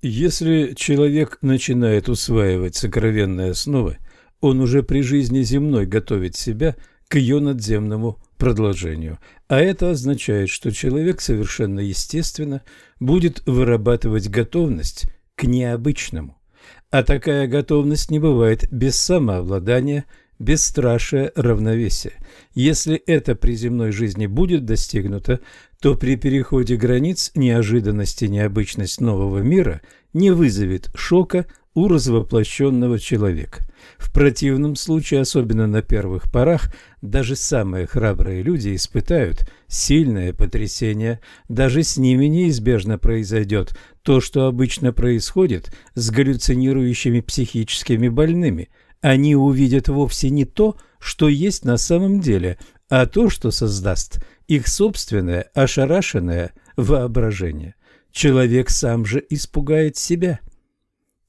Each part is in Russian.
Если человек начинает усваивать сокровенные основы, он уже при жизни земной готовит себя к ее надземному продолжению, а это означает, что человек совершенно естественно будет вырабатывать готовность к необычному. А такая готовность не бывает без самообладания, бесстрашие равновесия. Если это при земной жизни будет достигнуто, то при переходе границ неожиданность и необычность нового мира не вызовет шока у развоплощенного человека. В противном случае, особенно на первых порах, даже самые храбрые люди испытают сильное потрясение. Даже с ними неизбежно произойдет то, что обычно происходит с галлюцинирующими психическими больными – они увидят вовсе не то, что есть на самом деле, а то, что создаст их собственное ошарашенное воображение. Человек сам же испугает себя.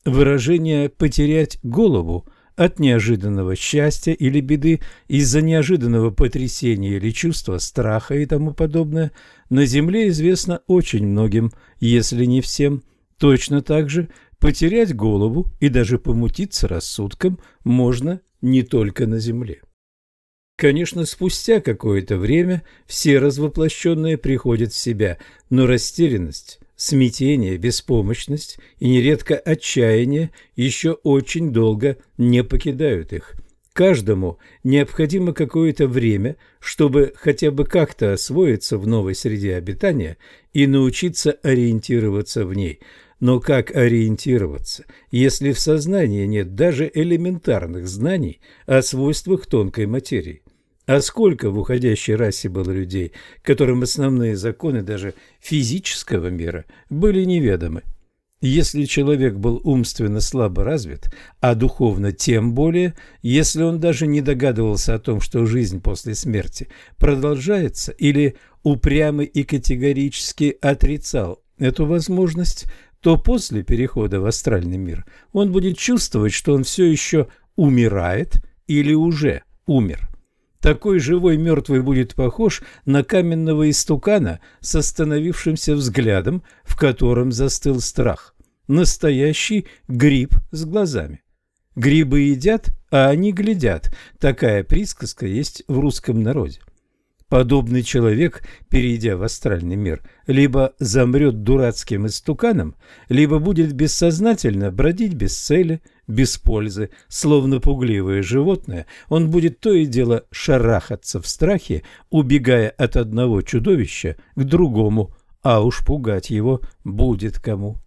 Выражение «потерять голову» от неожиданного счастья или беды, из-за неожиданного потрясения или чувства страха и тому подобное, на Земле известно очень многим, если не всем. Точно так же Потерять голову и даже помутиться рассудком можно не только на земле. Конечно, спустя какое-то время все развоплощенные приходят в себя, но растерянность, смятение, беспомощность и нередко отчаяние еще очень долго не покидают их. Каждому необходимо какое-то время, чтобы хотя бы как-то освоиться в новой среде обитания и научиться ориентироваться в ней – но как ориентироваться, если в сознании нет даже элементарных знаний о свойствах тонкой материи? А сколько в уходящей расе было людей, которым основные законы даже физического мира были неведомы? Если человек был умственно слабо развит, а духовно тем более, если он даже не догадывался о том, что жизнь после смерти продолжается, или упрямо и категорически отрицал эту возможность, то после перехода в астральный мир он будет чувствовать, что он все еще умирает или уже умер. Такой живой мертвый будет похож на каменного истукана с остановившимся взглядом, в котором застыл страх. Настоящий гриб с глазами. Грибы едят, а они глядят. Такая присказка есть в русском народе. Подобный человек, перейдя в астральный мир, либо замрет дурацким истуканом, либо будет бессознательно бродить без цели, без пользы, словно пугливое животное, он будет то и дело шарахаться в страхе, убегая от одного чудовища к другому, а уж пугать его будет кому.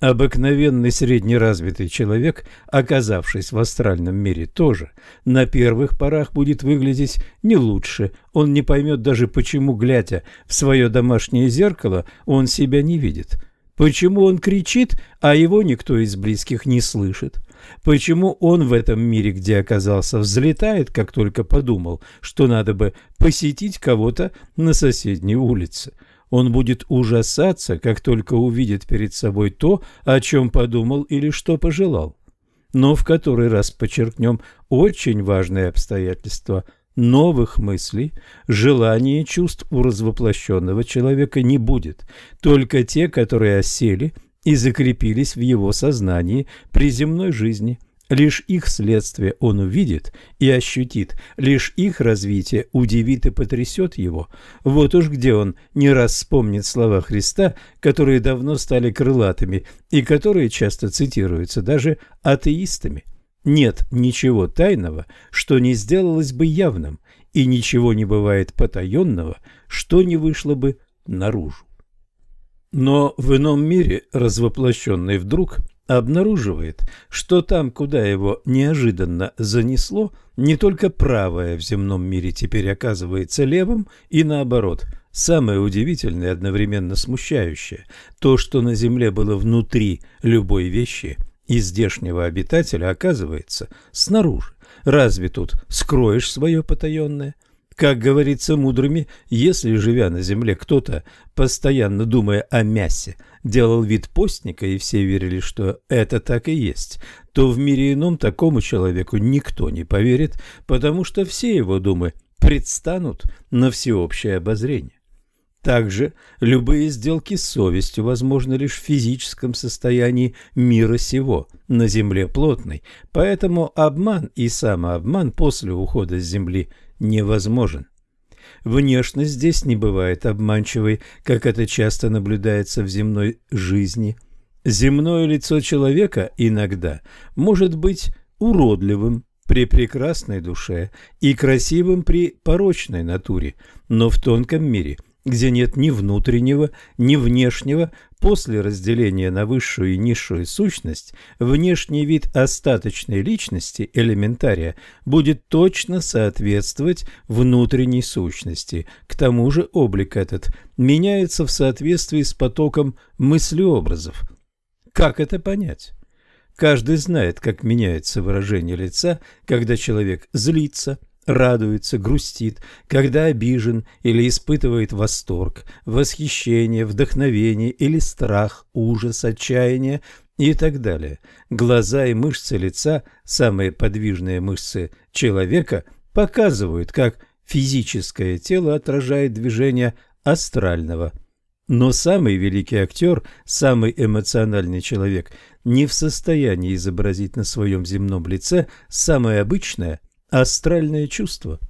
Обыкновенный среднеразвитый человек, оказавшись в астральном мире, тоже на первых порах будет выглядеть не лучше. Он не поймет даже, почему, глядя в свое домашнее зеркало, он себя не видит. Почему он кричит, а его никто из близких не слышит? Почему он в этом мире, где оказался, взлетает, как только подумал, что надо бы посетить кого-то на соседней улице? Он будет ужасаться, как только увидит перед собой то, о чем подумал или что пожелал. Но в который раз подчеркнем очень важное обстоятельство – новых мыслей, желаний и чувств у развоплощенного человека не будет, только те, которые осели и закрепились в его сознании при земной жизни – Лишь их следствие он увидит и ощутит, лишь их развитие удивит и потрясет его. Вот уж где он не раз вспомнит слова Христа, которые давно стали крылатыми и которые часто цитируются даже атеистами. Нет ничего тайного, что не сделалось бы явным, и ничего не бывает потаенного, что не вышло бы наружу. Но в ином мире развоплощенный вдруг – обнаруживает, что там, куда его неожиданно занесло, не только правое в земном мире теперь оказывается левым и наоборот. Самое удивительное и одновременно смущающее – то, что на земле было внутри любой вещи и здешнего обитателя, оказывается снаружи. Разве тут скроешь свое потаенное? Как говорится мудрыми, если, живя на земле, кто-то, постоянно думая о мясе, делал вид постника, и все верили, что это так и есть, то в мире ином такому человеку никто не поверит, потому что все его думы предстанут на всеобщее обозрение. Также любые сделки с совестью возможны лишь в физическом состоянии мира сего, на земле плотной, поэтому обман и самообман после ухода с земли невозможен. Внешность здесь не бывает обманчивой, как это часто наблюдается в земной жизни. Земное лицо человека иногда может быть уродливым при прекрасной душе и красивым при порочной натуре, но в тонком мире – где нет ни внутреннего, ни внешнего, после разделения на высшую и низшую сущность, внешний вид остаточной личности, элементария, будет точно соответствовать внутренней сущности. К тому же облик этот меняется в соответствии с потоком мыслеобразов. Как это понять? Каждый знает, как меняется выражение лица, когда человек злится – радуется, грустит, когда обижен или испытывает восторг, восхищение, вдохновение или страх, ужас, отчаяние и так далее. Глаза и мышцы лица, самые подвижные мышцы человека, показывают, как физическое тело отражает движение астрального. Но самый великий актер, самый эмоциональный человек не в состоянии изобразить на своем земном лице самое обычное – астральное чувство.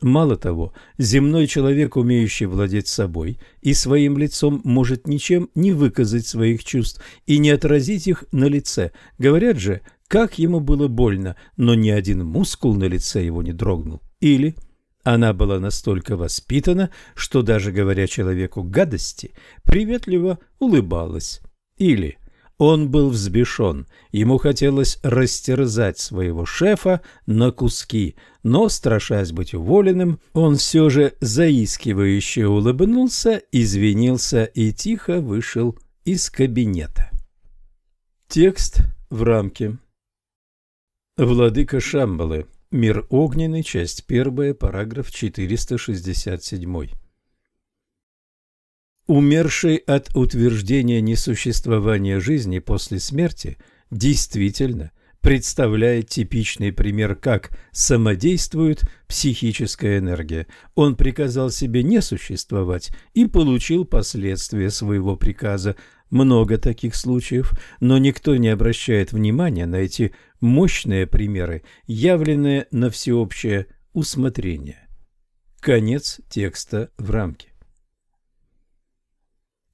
Мало того, земной человек, умеющий владеть собой и своим лицом, может ничем не выказать своих чувств и не отразить их на лице. Говорят же, как ему было больно, но ни один мускул на лице его не дрогнул. Или она была настолько воспитана, что даже говоря человеку гадости, приветливо улыбалась. Или он был взбешен, ему хотелось растерзать своего шефа на куски, но, страшась быть уволенным, он все же заискивающе улыбнулся, извинился и тихо вышел из кабинета. Текст в рамке. Владыка Шамбалы. Мир огненный. Часть первая. Параграф 467. Умерший от утверждения несуществования жизни после смерти действительно представляет типичный пример, как самодействует психическая энергия. Он приказал себе не существовать и получил последствия своего приказа. Много таких случаев, но никто не обращает внимания на эти мощные примеры, явленные на всеобщее усмотрение. Конец текста в рамке.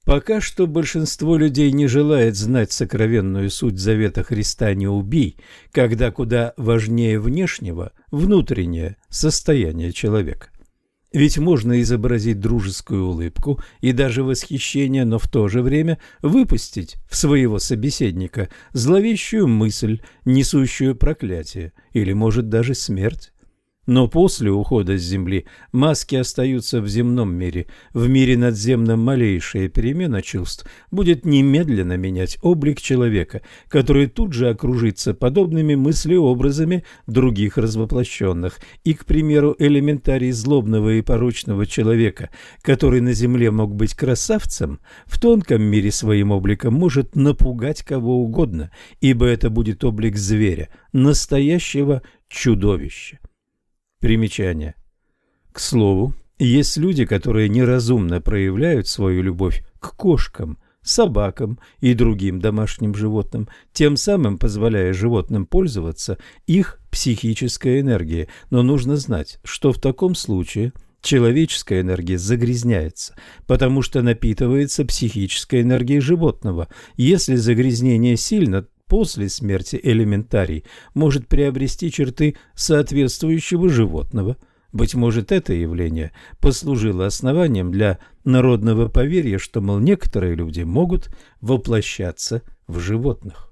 Пока что большинство людей не желает знать сокровенную суть завета Христа «не убий», когда куда важнее внешнего внутреннее состояние человека. Ведь можно изобразить дружескую улыбку и даже восхищение, но в то же время выпустить в своего собеседника зловещую мысль, несущую проклятие или, может, даже смерть. Но после ухода с Земли маски остаются в земном мире. В мире надземном малейшая перемена чувств будет немедленно менять облик человека, который тут же окружится подобными мыслеобразами других развоплощенных. И, к примеру, элементарий злобного и порочного человека, который на Земле мог быть красавцем, в тонком мире своим обликом может напугать кого угодно, ибо это будет облик зверя, настоящего чудовища. Примечание. К слову, есть люди, которые неразумно проявляют свою любовь к кошкам, собакам и другим домашним животным, тем самым позволяя животным пользоваться их психической энергией. Но нужно знать, что в таком случае человеческая энергия загрязняется, потому что напитывается психической энергией животного. Если загрязнение сильно, после смерти элементарий может приобрести черты соответствующего животного. Быть может, это явление послужило основанием для народного поверья, что, мол, некоторые люди могут воплощаться в животных.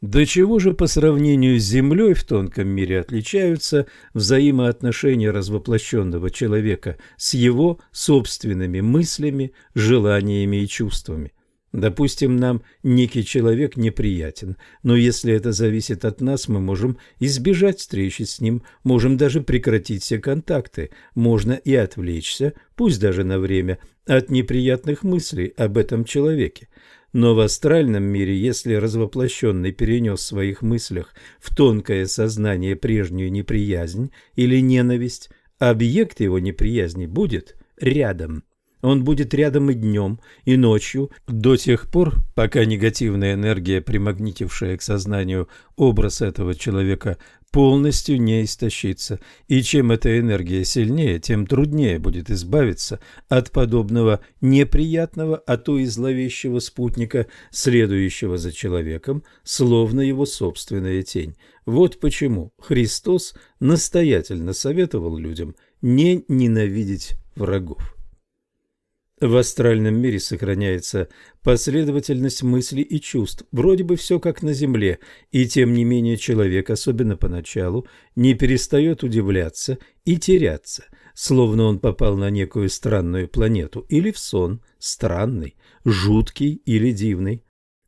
До чего же по сравнению с Землей в тонком мире отличаются взаимоотношения развоплощенного человека с его собственными мыслями, желаниями и чувствами? Допустим, нам некий человек неприятен, но если это зависит от нас, мы можем избежать встречи с ним, можем даже прекратить все контакты, можно и отвлечься, пусть даже на время, от неприятных мыслей об этом человеке. Но в астральном мире, если развоплощенный перенес в своих мыслях в тонкое сознание прежнюю неприязнь или ненависть, объект его неприязни будет рядом. Он будет рядом и днем, и ночью, до тех пор, пока негативная энергия, примагнитившая к сознанию образ этого человека, полностью не истощится. И чем эта энергия сильнее, тем труднее будет избавиться от подобного неприятного, а то и зловещего спутника, следующего за человеком, словно его собственная тень. Вот почему Христос настоятельно советовал людям не ненавидеть врагов. В астральном мире сохраняется последовательность мыслей и чувств, вроде бы все как на Земле, и тем не менее человек, особенно поначалу, не перестает удивляться и теряться, словно он попал на некую странную планету или в сон, странный, жуткий или дивный.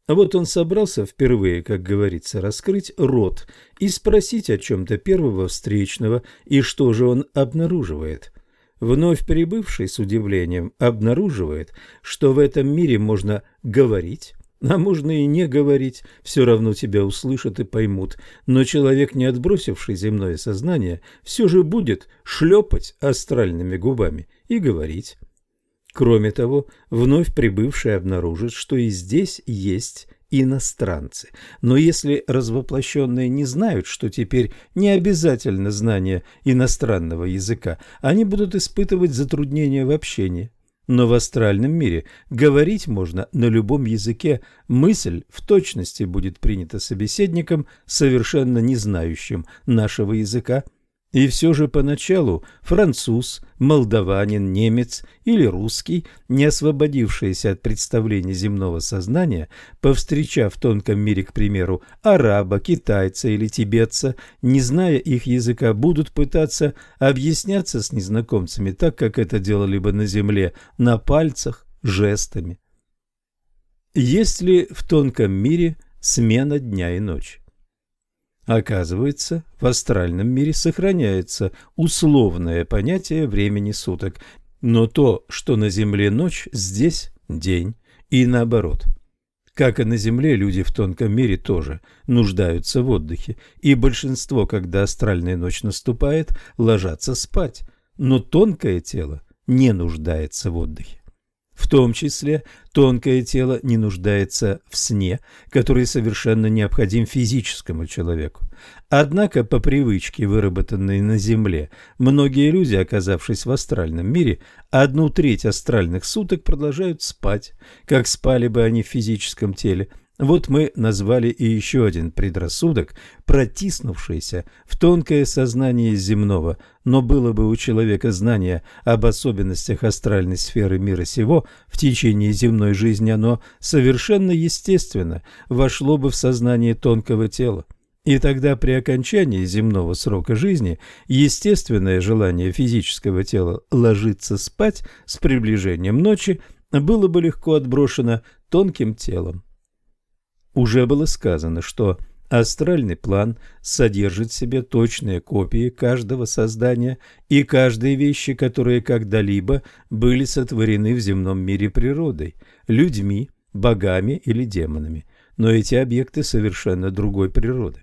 А вот он собрался впервые, как говорится, раскрыть рот и спросить о чем-то первого встречного, и что же он обнаруживает – Вновь прибывший с удивлением обнаруживает, что в этом мире можно говорить, а можно и не говорить, все равно тебя услышат и поймут, но человек, не отбросивший земное сознание, все же будет шлепать астральными губами и говорить. Кроме того, вновь прибывший обнаружит, что и здесь есть иностранцы. Но если развоплощенные не знают, что теперь не обязательно знание иностранного языка, они будут испытывать затруднения в общении. Но в астральном мире говорить можно на любом языке, мысль в точности будет принята собеседником, совершенно не знающим нашего языка – и все же поначалу француз, молдаванин, немец или русский, не освободившиеся от представлений земного сознания, повстречав в тонком мире, к примеру, араба, китайца или тибетца, не зная их языка, будут пытаться объясняться с незнакомцами так, как это делали бы на земле, на пальцах, жестами. Есть ли в тонком мире смена дня и ночи? Оказывается, в астральном мире сохраняется условное понятие времени суток, но то, что на Земле ночь, здесь день, и наоборот. Как и на Земле, люди в тонком мире тоже нуждаются в отдыхе, и большинство, когда астральная ночь наступает, ложатся спать, но тонкое тело не нуждается в отдыхе. В том числе тонкое тело не нуждается в сне, который совершенно необходим физическому человеку. Однако по привычке, выработанной на Земле, многие люди, оказавшись в астральном мире, одну треть астральных суток продолжают спать, как спали бы они в физическом теле – вот мы назвали и еще один предрассудок, протиснувшийся в тонкое сознание земного, но было бы у человека знание об особенностях астральной сферы мира сего в течение земной жизни, оно совершенно естественно вошло бы в сознание тонкого тела. И тогда при окончании земного срока жизни естественное желание физического тела ложиться спать с приближением ночи было бы легко отброшено тонким телом. Уже было сказано, что астральный план содержит в себе точные копии каждого создания и каждой вещи, которые когда-либо были сотворены в земном мире природой, людьми, богами или демонами. Но эти объекты совершенно другой природы.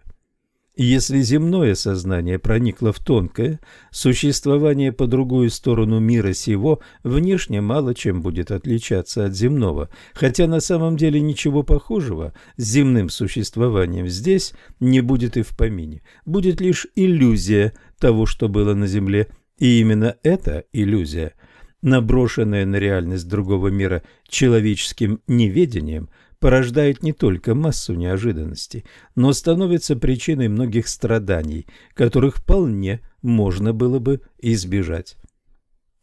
Если земное сознание проникло в тонкое, существование по другую сторону мира сего внешне мало чем будет отличаться от земного, хотя на самом деле ничего похожего с земным существованием здесь не будет и в помине. Будет лишь иллюзия того, что было на земле, и именно эта иллюзия, наброшенная на реальность другого мира человеческим неведением – порождает не только массу неожиданностей, но становится причиной многих страданий, которых вполне можно было бы избежать.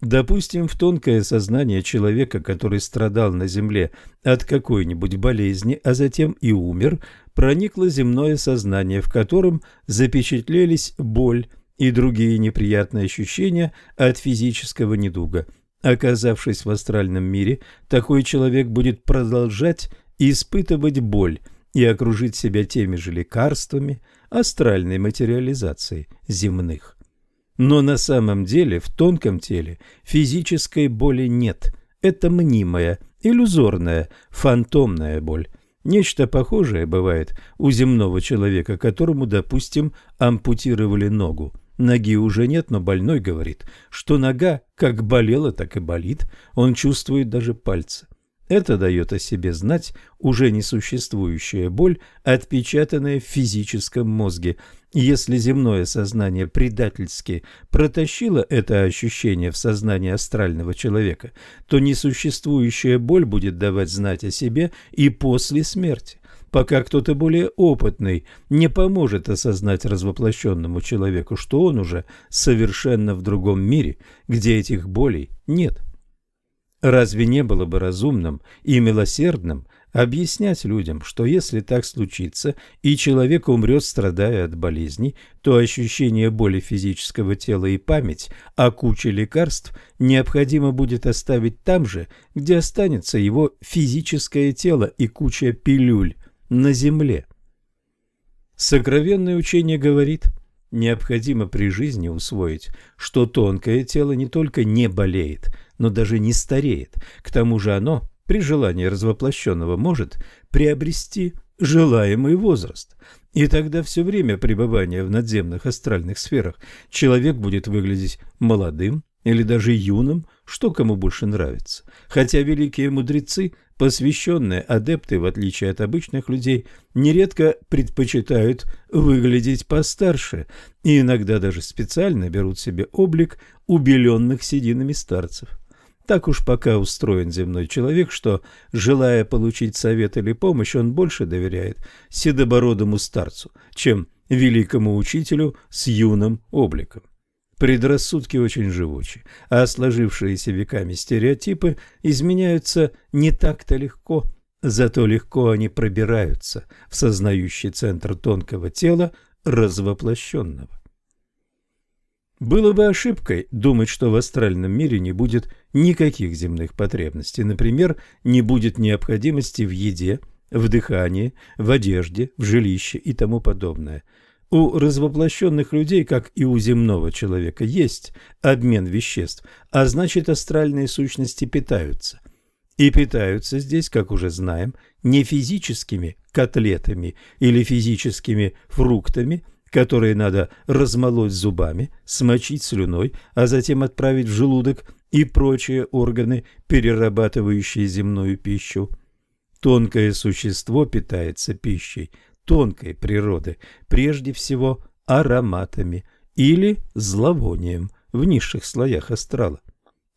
Допустим, в тонкое сознание человека, который страдал на земле от какой-нибудь болезни, а затем и умер, проникло земное сознание, в котором запечатлелись боль и другие неприятные ощущения от физического недуга. Оказавшись в астральном мире, такой человек будет продолжать испытывать боль и окружить себя теми же лекарствами, астральной материализацией земных. Но на самом деле в тонком теле физической боли нет. Это мнимая, иллюзорная, фантомная боль. Нечто похожее бывает у земного человека, которому, допустим, ампутировали ногу. Ноги уже нет, но больной говорит, что нога как болела, так и болит, он чувствует даже пальцы. Это дает о себе знать уже несуществующая боль, отпечатанная в физическом мозге. Если земное сознание предательски протащило это ощущение в сознание астрального человека, то несуществующая боль будет давать знать о себе и после смерти пока кто-то более опытный не поможет осознать развоплощенному человеку, что он уже совершенно в другом мире, где этих болей нет. Разве не было бы разумным и милосердным объяснять людям, что если так случится и человек умрет, страдая от болезней, то ощущение боли физического тела и память о куче лекарств необходимо будет оставить там же, где останется его физическое тело и куча пилюль на земле. Сокровенное учение говорит – Необходимо при жизни усвоить, что тонкое тело не только не болеет, но даже не стареет. К тому же оно, при желании развоплощенного, может приобрести желаемый возраст. И тогда все время пребывания в надземных астральных сферах человек будет выглядеть молодым или даже юным, что кому больше нравится. Хотя великие мудрецы Посвященные адепты, в отличие от обычных людей, нередко предпочитают выглядеть постарше и иногда даже специально берут себе облик убеленных сединами старцев. Так уж пока устроен земной человек, что, желая получить совет или помощь, он больше доверяет седобородому старцу, чем великому учителю с юным обликом. Предрассудки очень живучи, а сложившиеся веками стереотипы изменяются не так-то легко, зато легко они пробираются в сознающий центр тонкого тела развоплощенного. Было бы ошибкой думать, что в астральном мире не будет никаких земных потребностей. Например, не будет необходимости в еде, в дыхании, в одежде, в жилище и тому подобное – у развоплощенных людей, как и у земного человека, есть обмен веществ, а значит астральные сущности питаются. И питаются здесь, как уже знаем, не физическими котлетами или физическими фруктами, которые надо размолоть зубами, смочить слюной, а затем отправить в желудок и прочие органы, перерабатывающие земную пищу. Тонкое существо питается пищей – тонкой природы, прежде всего ароматами или зловонием в низших слоях астрала.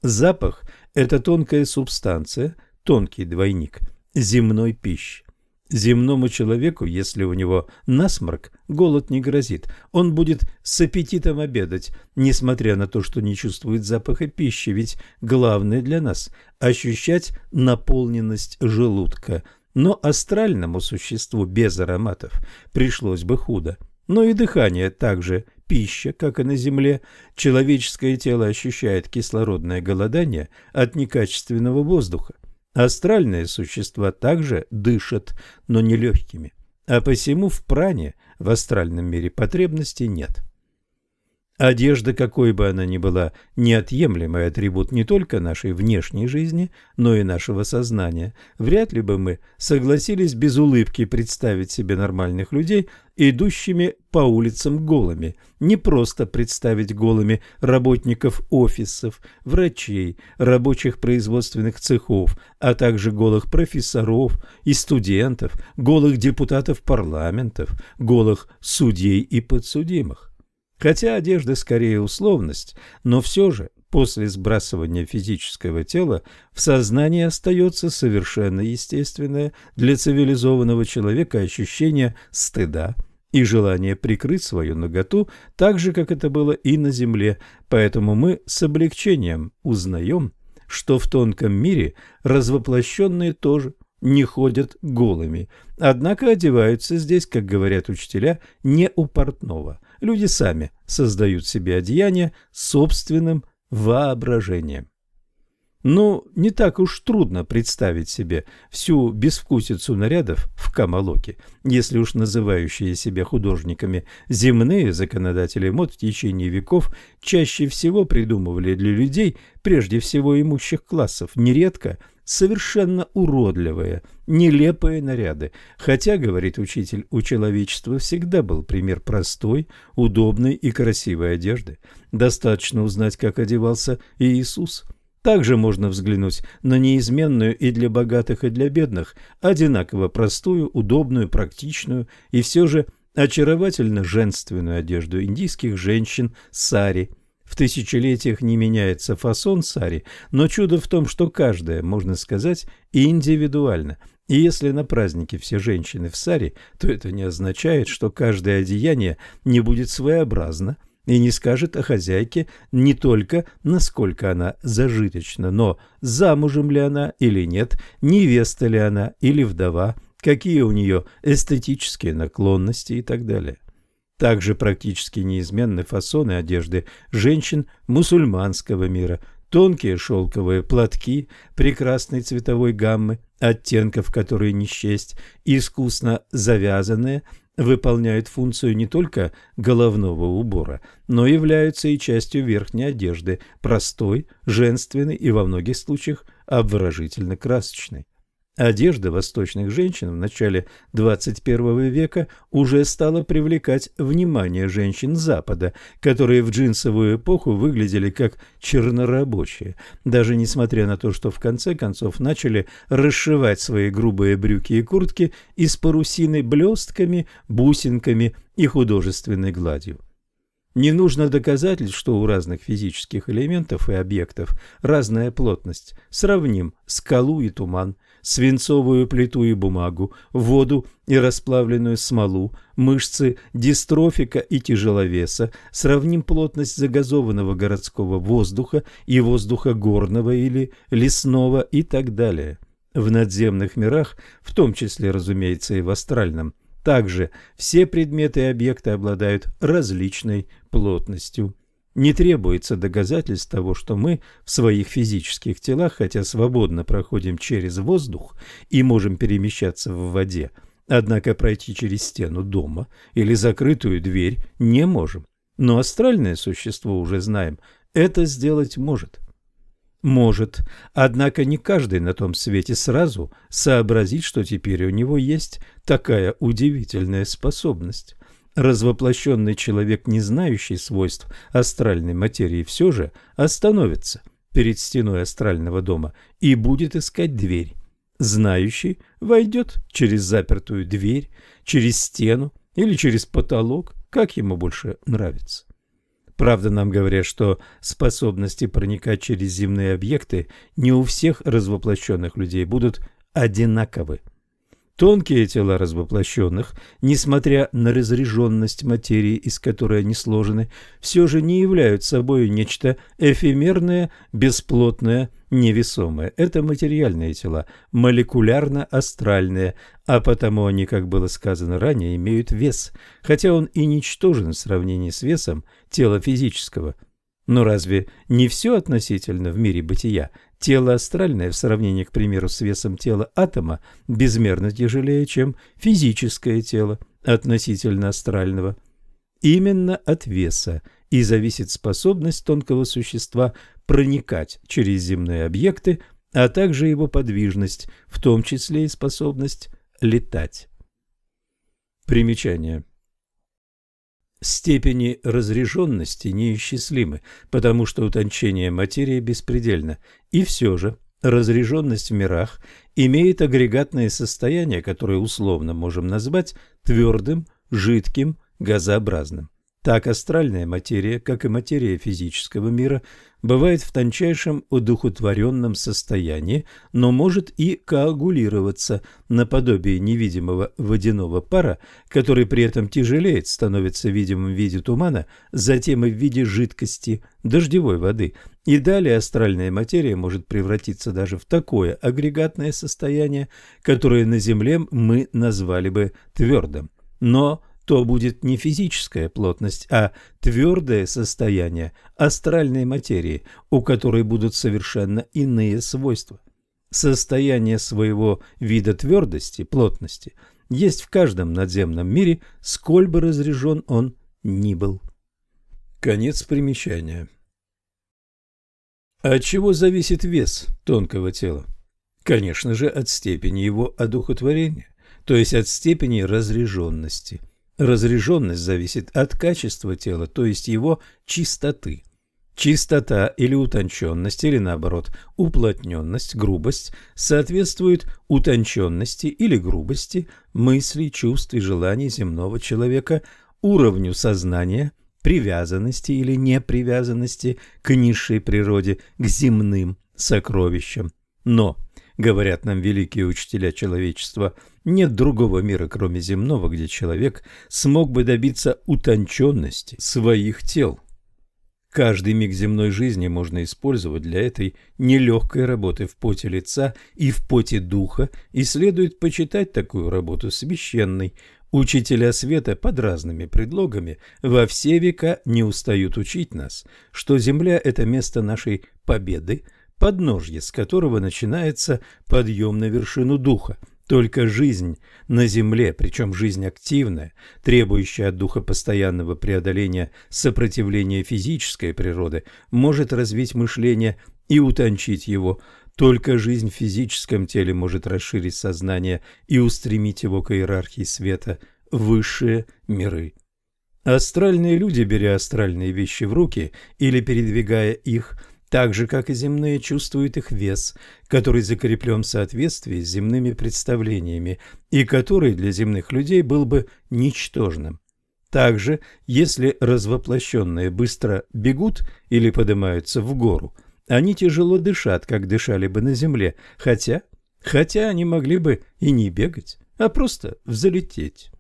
Запах – это тонкая субстанция, тонкий двойник земной пищи. Земному человеку, если у него насморк, голод не грозит. Он будет с аппетитом обедать, несмотря на то, что не чувствует запаха пищи, ведь главное для нас – ощущать наполненность желудка – но астральному существу без ароматов пришлось бы худо. Но и дыхание также пища, как и на Земле. Человеческое тело ощущает кислородное голодание от некачественного воздуха. Астральные существа также дышат, но не легкими. А посему в пране в астральном мире потребности нет. Одежда, какой бы она ни была, неотъемлемый атрибут не только нашей внешней жизни, но и нашего сознания. Вряд ли бы мы согласились без улыбки представить себе нормальных людей, идущими по улицам голыми. Не просто представить голыми работников офисов, врачей, рабочих производственных цехов, а также голых профессоров и студентов, голых депутатов парламентов, голых судей и подсудимых. Хотя одежда скорее условность, но все же после сбрасывания физического тела в сознании остается совершенно естественное для цивилизованного человека ощущение стыда и желание прикрыть свою наготу, так же, как это было и на земле, поэтому мы с облегчением узнаем, что в тонком мире развоплощенные тоже не ходят голыми, однако одеваются здесь, как говорят учителя, не у портного, Люди сами создают себе одеяние собственным воображением. Но не так уж трудно представить себе всю безвкусицу нарядов в Камалоке, если уж называющие себя художниками земные законодатели мод в течение веков чаще всего придумывали для людей, прежде всего имущих классов, нередко совершенно уродливые, нелепые наряды. Хотя, говорит учитель, у человечества всегда был пример простой, удобной и красивой одежды. Достаточно узнать, как одевался Иисус – также можно взглянуть на неизменную и для богатых, и для бедных, одинаково простую, удобную, практичную и все же очаровательно женственную одежду индийских женщин сари. В тысячелетиях не меняется фасон сари, но чудо в том, что каждая, можно сказать, индивидуально. И если на празднике все женщины в саре, то это не означает, что каждое одеяние не будет своеобразно – и не скажет о хозяйке не только, насколько она зажиточна, но замужем ли она или нет, невеста ли она или вдова, какие у нее эстетические наклонности и так далее. Также практически неизменны фасоны одежды женщин мусульманского мира, тонкие шелковые платки прекрасной цветовой гаммы, оттенков которые не счесть, искусно завязанные – выполняют функцию не только головного убора, но являются и частью верхней одежды, простой, женственной и во многих случаях обворожительно красочной. Одежда восточных женщин в начале 21 века уже стала привлекать внимание женщин Запада, которые в джинсовую эпоху выглядели как чернорабочие, даже несмотря на то, что в конце концов начали расшивать свои грубые брюки и куртки из парусины блестками, бусинками и художественной гладью. Не нужно доказательств, что у разных физических элементов и объектов разная плотность. Сравним скалу и туман, свинцовую плиту и бумагу, воду и расплавленную смолу, мышцы дистрофика и тяжеловеса, сравним плотность загазованного городского воздуха и воздуха горного или лесного и так далее. В надземных мирах, в том числе, разумеется, и в астральном, также все предметы и объекты обладают различной плотностью. Не требуется доказательств того, что мы в своих физических телах, хотя свободно проходим через воздух и можем перемещаться в воде, однако пройти через стену дома или закрытую дверь не можем. Но астральное существо, уже знаем, это сделать может. Может, однако не каждый на том свете сразу сообразит, что теперь у него есть такая удивительная способность. Развоплощенный человек, не знающий свойств астральной материи, все же остановится перед стеной астрального дома и будет искать дверь. Знающий войдет через запертую дверь, через стену или через потолок, как ему больше нравится. Правда, нам говорят, что способности проникать через земные объекты не у всех развоплощенных людей будут одинаковы. Тонкие тела развоплощенных, несмотря на разреженность материи, из которой они сложены, все же не являются собой нечто эфемерное, бесплотное, невесомое. Это материальные тела, молекулярно-астральные, а потому они, как было сказано ранее, имеют вес, хотя он и ничтожен в сравнении с весом тела физического. Но разве не все относительно в мире бытия? Тело астральное в сравнении, к примеру, с весом тела атома безмерно тяжелее, чем физическое тело относительно астрального. Именно от веса и зависит способность тонкого существа проникать через земные объекты, а также его подвижность, в том числе и способность летать. Примечание. Степени разреженности неисчислимы, потому что утончение материи беспредельно, и все же разреженность в мирах имеет агрегатное состояние, которое условно можем назвать твердым, жидким, газообразным. Так астральная материя, как и материя физического мира, бывает в тончайшем удухотворенном состоянии, но может и коагулироваться наподобие невидимого водяного пара, который при этом тяжелеет, становится видимым в виде тумана, затем и в виде жидкости, дождевой воды. И далее астральная материя может превратиться даже в такое агрегатное состояние, которое на Земле мы назвали бы твердым. Но то будет не физическая плотность, а твердое состояние астральной материи, у которой будут совершенно иные свойства. Состояние своего вида твердости, плотности, есть в каждом надземном мире, сколь бы разряжен он ни был. Конец примечания. От чего зависит вес тонкого тела? Конечно же, от степени его одухотворения, то есть от степени разряженности – Разряженность зависит от качества тела, то есть его чистоты. Чистота или утонченность, или наоборот, уплотненность, грубость соответствует утонченности или грубости мыслей, чувств и желаний земного человека, уровню сознания, привязанности или непривязанности к низшей природе, к земным сокровищам. Но говорят нам великие учителя человечества, нет другого мира, кроме земного, где человек смог бы добиться утонченности своих тел. Каждый миг земной жизни можно использовать для этой нелегкой работы в поте лица и в поте духа, и следует почитать такую работу священной. Учителя света под разными предлогами во все века не устают учить нас, что земля – это место нашей победы, подножье, с которого начинается подъем на вершину духа. Только жизнь на земле, причем жизнь активная, требующая от духа постоянного преодоления сопротивления физической природы, может развить мышление и утончить его. Только жизнь в физическом теле может расширить сознание и устремить его к иерархии света, высшие миры. Астральные люди, беря астральные вещи в руки или передвигая их – так же, как и земные, чувствуют их вес, который закреплен в соответствии с земными представлениями и который для земных людей был бы ничтожным. Также, если развоплощенные быстро бегут или поднимаются в гору, они тяжело дышат, как дышали бы на земле, хотя, хотя они могли бы и не бегать, а просто взлететь.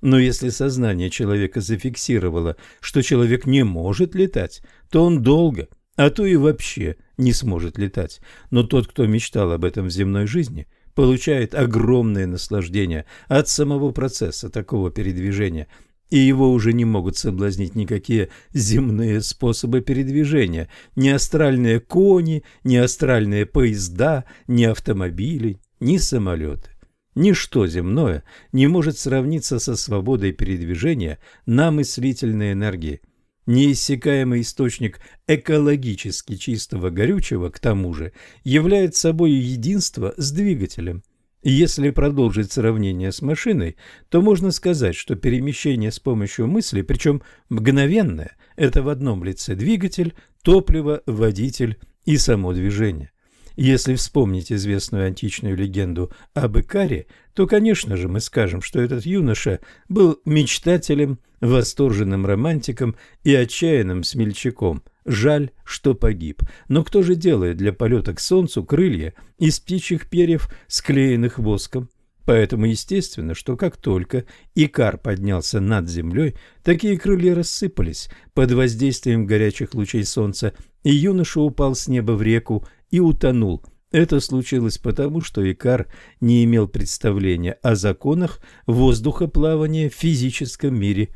Но если сознание человека зафиксировало, что человек не может летать, то он долго, а то и вообще не сможет летать. Но тот, кто мечтал об этом в земной жизни, получает огромное наслаждение от самого процесса такого передвижения, и его уже не могут соблазнить никакие земные способы передвижения, ни астральные кони, ни астральные поезда, ни автомобили, ни самолеты. Ничто земное не может сравниться со свободой передвижения на мыслительной энергии, Неиссякаемый источник экологически чистого горючего, к тому же, является собой единство с двигателем. Если продолжить сравнение с машиной, то можно сказать, что перемещение с помощью мысли, причем мгновенное, это в одном лице двигатель, топливо, водитель и само движение. Если вспомнить известную античную легенду об Икаре, то, конечно же, мы скажем, что этот юноша был мечтателем, восторженным романтиком и отчаянным смельчаком. Жаль, что погиб. Но кто же делает для полета к солнцу крылья из птичьих перьев, склеенных воском? Поэтому естественно, что как только Икар поднялся над землей, такие крылья рассыпались под воздействием горячих лучей солнца, и юноша упал с неба в реку и утонул. Это случилось потому, что Икар не имел представления о законах воздухоплавания в физическом мире.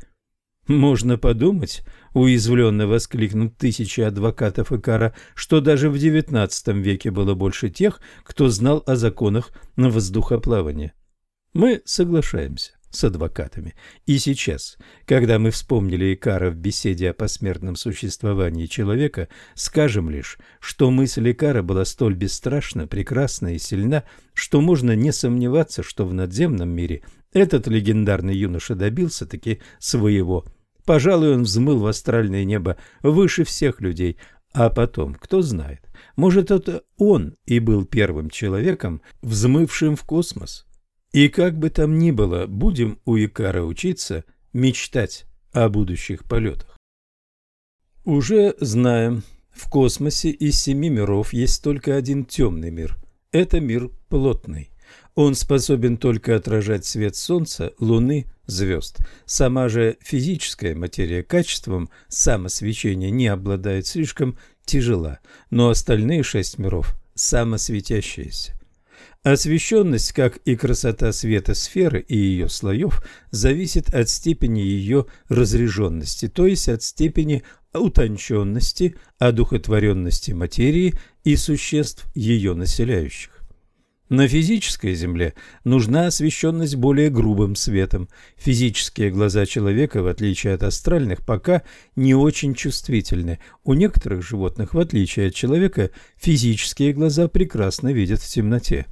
Можно подумать, уязвленно воскликнут тысячи адвокатов Икара, что даже в XIX веке было больше тех, кто знал о законах воздухоплавания. Мы соглашаемся с адвокатами. И сейчас, когда мы вспомнили Икара в беседе о посмертном существовании человека, скажем лишь, что мысль Икара была столь бесстрашна, прекрасна и сильна, что можно не сомневаться, что в надземном мире этот легендарный юноша добился-таки своего. Пожалуй, он взмыл в астральное небо выше всех людей, а потом, кто знает, может, это он и был первым человеком, взмывшим в космос. И как бы там ни было, будем у Икара учиться мечтать о будущих полетах. Уже знаем, в космосе из семи миров есть только один темный мир. Это мир плотный. Он способен только отражать свет Солнца, Луны, звезд. Сама же физическая материя качеством самосвечения не обладает слишком тяжела, но остальные шесть миров самосветящиеся. Освещенность, как и красота света сферы и ее слоев, зависит от степени ее разреженности, то есть от степени утонченности, одухотворенности материи и существ ее населяющих. На физической Земле нужна освещенность более грубым светом. Физические глаза человека, в отличие от астральных, пока не очень чувствительны. У некоторых животных, в отличие от человека, физические глаза прекрасно видят в темноте.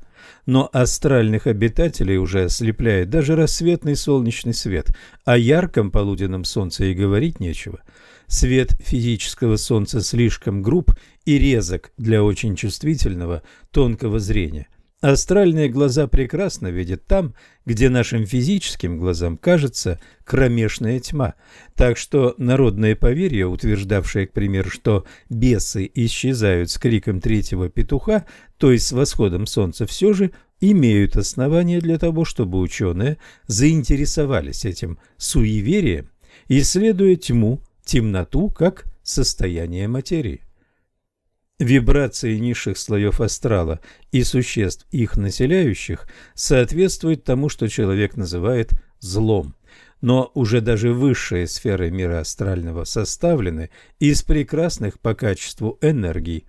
Но астральных обитателей уже ослепляет даже рассветный солнечный свет, о ярком полуденном солнце и говорить нечего. Свет физического солнца слишком груб и резок для очень чувствительного, тонкого зрения – Астральные глаза прекрасно видят там, где нашим физическим глазам кажется кромешная тьма. Так что народные поверья, утверждавшие, к примеру, что бесы исчезают с криком третьего петуха, то есть с восходом солнца, все же имеют основания для того, чтобы ученые заинтересовались этим суеверием, исследуя тьму, темноту как состояние материи. Вибрации низших слоев астрала и существ, их населяющих, соответствуют тому, что человек называет злом. Но уже даже высшие сферы мира астрального составлены из прекрасных по качеству энергий.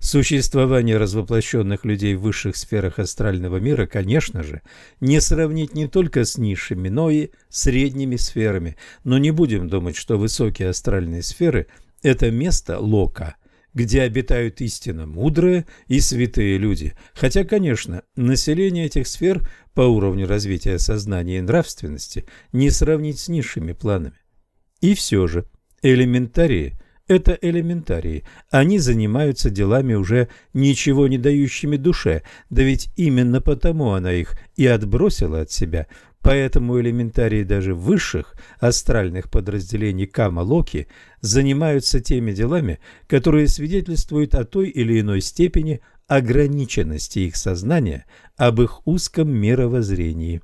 Существование развоплощенных людей в высших сферах астрального мира, конечно же, не сравнить не только с низшими, но и средними сферами. Но не будем думать, что высокие астральные сферы – это место лока – где обитают истинно мудрые и святые люди. Хотя, конечно, население этих сфер по уровню развития сознания и нравственности не сравнить с низшими планами. И все же, элементарии – это элементарии. Они занимаются делами уже ничего не дающими душе, да ведь именно потому она их и отбросила от себя, Поэтому элементарии даже высших астральных подразделений Кама-Локи занимаются теми делами, которые свидетельствуют о той или иной степени ограниченности их сознания, об их узком мировоззрении.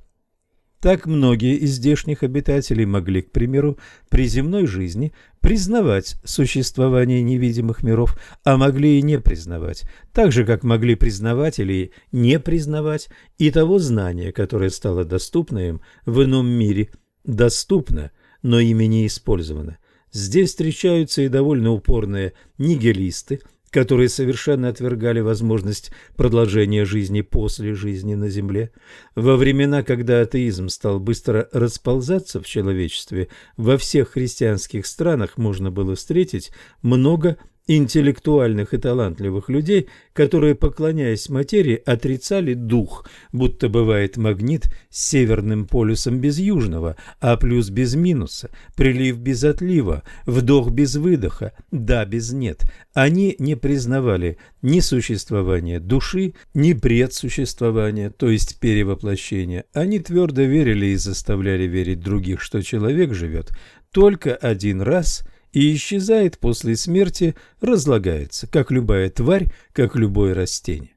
Так многие из здешних обитателей могли, к примеру, при земной жизни признавать существование невидимых миров, а могли и не признавать, так же, как могли признавать или не признавать и того знания, которое стало доступно им в ином мире. Доступно, но ими не использовано. Здесь встречаются и довольно упорные нигилисты – которые совершенно отвергали возможность продолжения жизни после жизни на Земле. Во времена, когда атеизм стал быстро расползаться в человечестве, во всех христианских странах можно было встретить много интеллектуальных и талантливых людей, которые, поклоняясь материи, отрицали дух, будто бывает магнит с северным полюсом без южного, а плюс без минуса, прилив без отлива, вдох без выдоха, да без нет. Они не признавали ни существования души, ни предсуществования, то есть перевоплощения. Они твердо верили и заставляли верить других, что человек живет только один раз – и исчезает после смерти, разлагается, как любая тварь, как любое растение.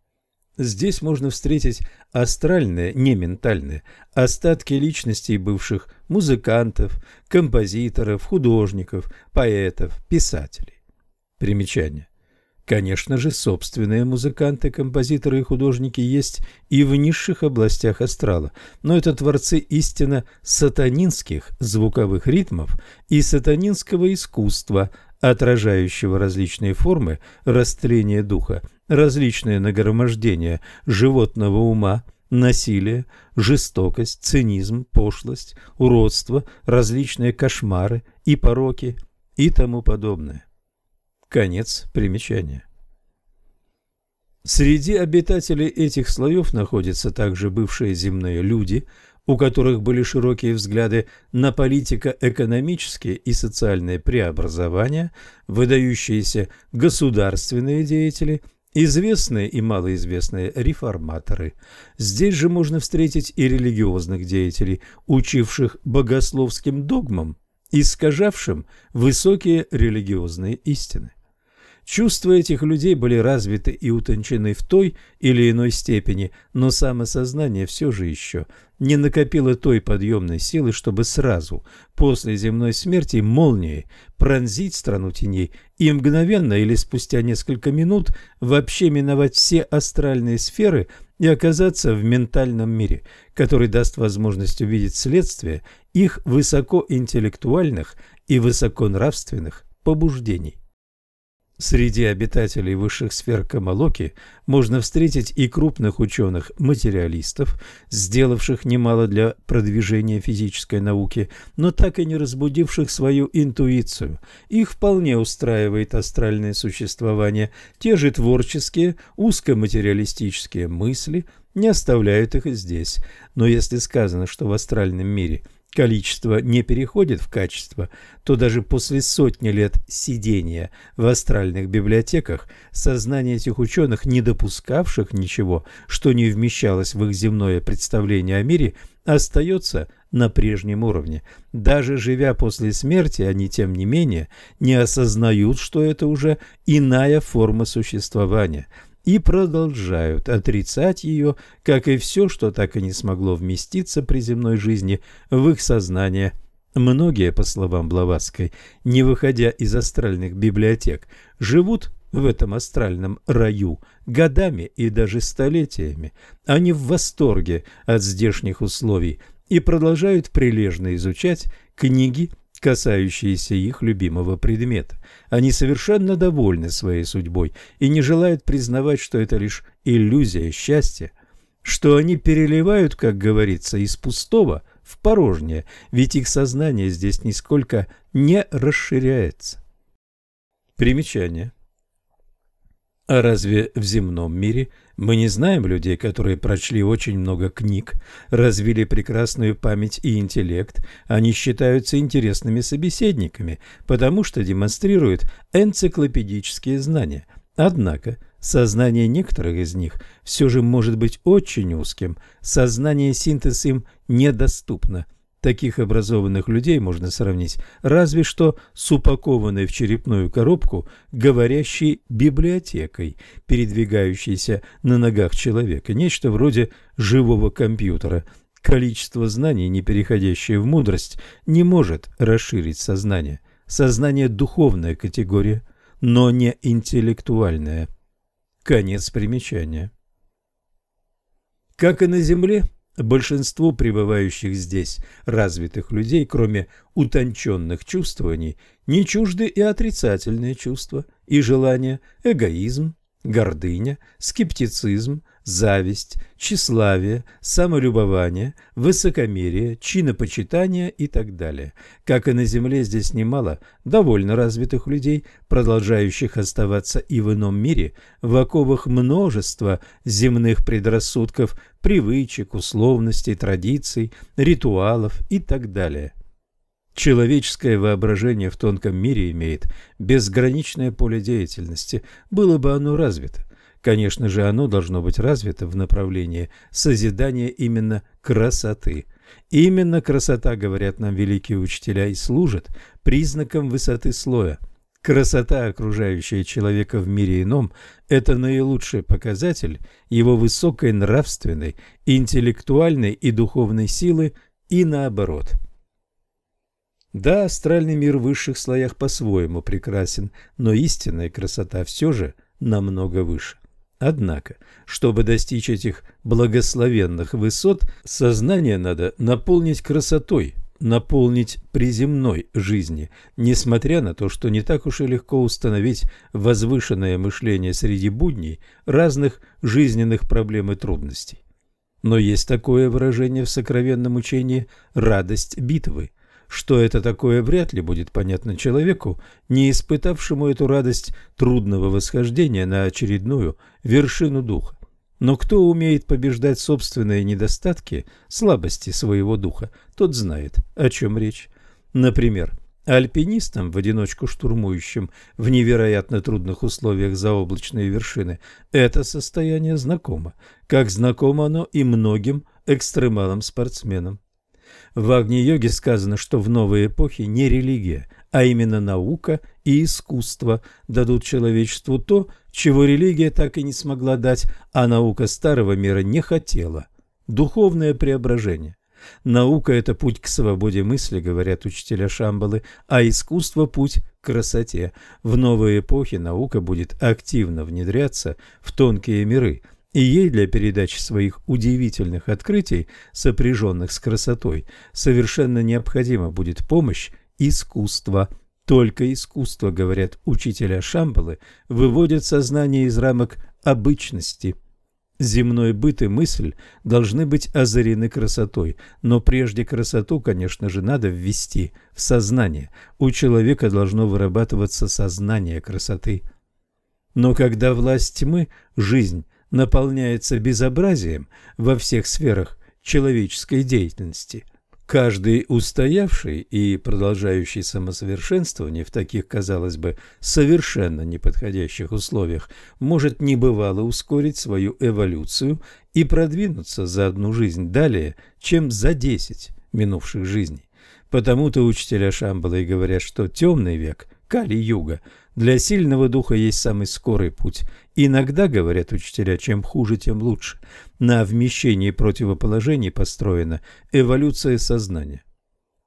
Здесь можно встретить астральные, не ментальные, остатки личностей бывших музыкантов, композиторов, художников, поэтов, писателей. Примечание. Конечно же, собственные музыканты, композиторы и художники есть и в низших областях астрала, но это творцы истинно сатанинских звуковых ритмов и сатанинского искусства, отражающего различные формы растления духа, различные нагромождения животного ума, насилие, жестокость, цинизм, пошлость, уродство, различные кошмары и пороки и тому подобное. Конец примечания. Среди обитателей этих слоев находятся также бывшие земные люди, у которых были широкие взгляды на политико-экономические и социальные преобразования, выдающиеся государственные деятели, известные и малоизвестные реформаторы. Здесь же можно встретить и религиозных деятелей, учивших богословским догмам, искажавшим высокие религиозные истины. Чувства этих людей были развиты и утончены в той или иной степени, но самосознание все же еще не накопило той подъемной силы, чтобы сразу, после земной смерти, молнией пронзить страну теней и мгновенно или спустя несколько минут вообще миновать все астральные сферы и оказаться в ментальном мире, который даст возможность увидеть следствие их высокоинтеллектуальных и высоконравственных побуждений. Среди обитателей высших сфер Камалоки можно встретить и крупных ученых-материалистов, сделавших немало для продвижения физической науки, но так и не разбудивших свою интуицию. Их вполне устраивает астральное существование. Те же творческие, узкоматериалистические мысли не оставляют их здесь. Но если сказано, что в астральном мире – количество не переходит в качество, то даже после сотни лет сидения в астральных библиотеках сознание этих ученых, не допускавших ничего, что не вмещалось в их земное представление о мире, остается на прежнем уровне. Даже живя после смерти, они, тем не менее, не осознают, что это уже иная форма существования – и продолжают отрицать ее, как и все, что так и не смогло вместиться при земной жизни в их сознание. Многие, по словам Блаватской, не выходя из астральных библиотек, живут в этом астральном раю годами и даже столетиями. Они в восторге от здешних условий и продолжают прилежно изучать книги касающиеся их любимого предмета. Они совершенно довольны своей судьбой и не желают признавать, что это лишь иллюзия счастья, что они переливают, как говорится, из пустого в порожнее, ведь их сознание здесь нисколько не расширяется. Примечание. А разве в земном мире мы не знаем людей, которые прочли очень много книг, развили прекрасную память и интеллект, они считаются интересными собеседниками, потому что демонстрируют энциклопедические знания. Однако сознание некоторых из них все же может быть очень узким, сознание синтез им недоступно – Таких образованных людей можно сравнить разве что с упакованной в черепную коробку говорящей библиотекой, передвигающейся на ногах человека, нечто вроде живого компьютера. Количество знаний, не переходящее в мудрость, не может расширить сознание. Сознание – духовная категория, но не интеллектуальная. Конец примечания. Как и на Земле, Большинству пребывающих здесь развитых людей, кроме утонченных чувствований, не чужды и отрицательные чувства, и желания, эгоизм, гордыня, скептицизм, зависть, тщеславие, самолюбование, высокомерие, чинопочитание и так далее. Как и на земле, здесь немало довольно развитых людей, продолжающих оставаться и в ином мире, в оковах множества земных предрассудков, привычек, условностей, традиций, ритуалов и так далее. Человеческое воображение в тонком мире имеет безграничное поле деятельности, было бы оно развито. Конечно же, оно должно быть развито в направлении созидания именно красоты. Именно красота, говорят нам великие учителя, и служит признаком высоты слоя. Красота, окружающая человека в мире ином, это наилучший показатель его высокой нравственной, интеллектуальной и духовной силы и наоборот. Да, астральный мир в высших слоях по-своему прекрасен, но истинная красота все же намного выше. Однако, чтобы достичь этих благословенных высот, сознание надо наполнить красотой, наполнить приземной жизни, несмотря на то, что не так уж и легко установить возвышенное мышление среди будней разных жизненных проблем и трудностей. Но есть такое выражение в сокровенном учении «радость битвы», что это такое, вряд ли будет понятно человеку, не испытавшему эту радость трудного восхождения на очередную вершину духа. Но кто умеет побеждать собственные недостатки, слабости своего духа, тот знает, о чем речь. Например, альпинистам, в одиночку штурмующим в невероятно трудных условиях заоблачные вершины, это состояние знакомо, как знакомо оно и многим экстремалам-спортсменам. В Агни-йоге сказано, что в новой эпохе не религия, а именно наука и искусство дадут человечеству то, чего религия так и не смогла дать, а наука старого мира не хотела – духовное преображение. Наука – это путь к свободе мысли, говорят учителя Шамбалы, а искусство – путь к красоте. В новой эпохе наука будет активно внедряться в тонкие миры, и ей для передачи своих удивительных открытий, сопряженных с красотой, совершенно необходима будет помощь искусства. Только искусство, говорят учителя Шамбалы, выводит сознание из рамок обычности – Земной быт и мысль должны быть озарены красотой, но прежде красоту, конечно же, надо ввести в сознание. У человека должно вырабатываться сознание красоты. Но когда власть тьмы, жизнь, наполняется безобразием во всех сферах человеческой деятельности, Каждый устоявший и продолжающий самосовершенствование в таких, казалось бы, совершенно неподходящих условиях может небывало ускорить свою эволюцию и продвинуться за одну жизнь далее, чем за десять минувших жизней. Потому-то учителя Шамбала и говорят, что темный век, Кали-юга, для сильного духа есть самый скорый путь. Иногда, говорят учителя, чем хуже, тем лучше. На вмещении противоположений построена эволюция сознания.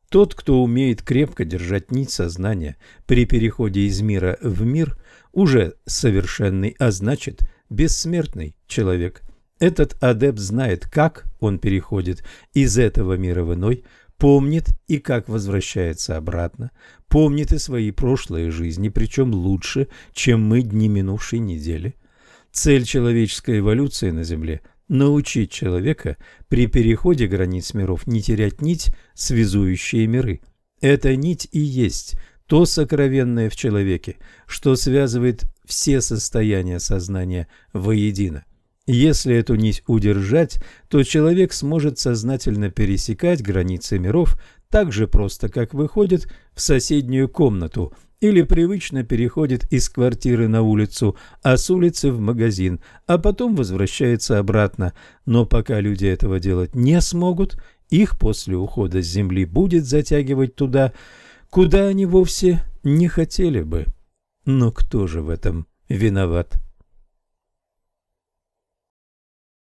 Тот, кто умеет крепко держать нить сознания при переходе из мира в мир, уже совершенный, а значит бессмертный человек. Этот адепт знает, как он переходит из этого мира в иной, помнит и как возвращается обратно, помнит и свои прошлые жизни, причем лучше, чем мы дни минувшей недели. Цель человеческой эволюции на Земле – научить человека при переходе границ миров не терять нить, связующие миры. Эта нить и есть то сокровенное в человеке, что связывает все состояния сознания воедино. Если эту нить удержать, то человек сможет сознательно пересекать границы миров так же просто, как выходит в соседнюю комнату или привычно переходит из квартиры на улицу, а с улицы в магазин, а потом возвращается обратно. Но пока люди этого делать не смогут, их после ухода с земли будет затягивать туда, куда они вовсе не хотели бы. Но кто же в этом виноват?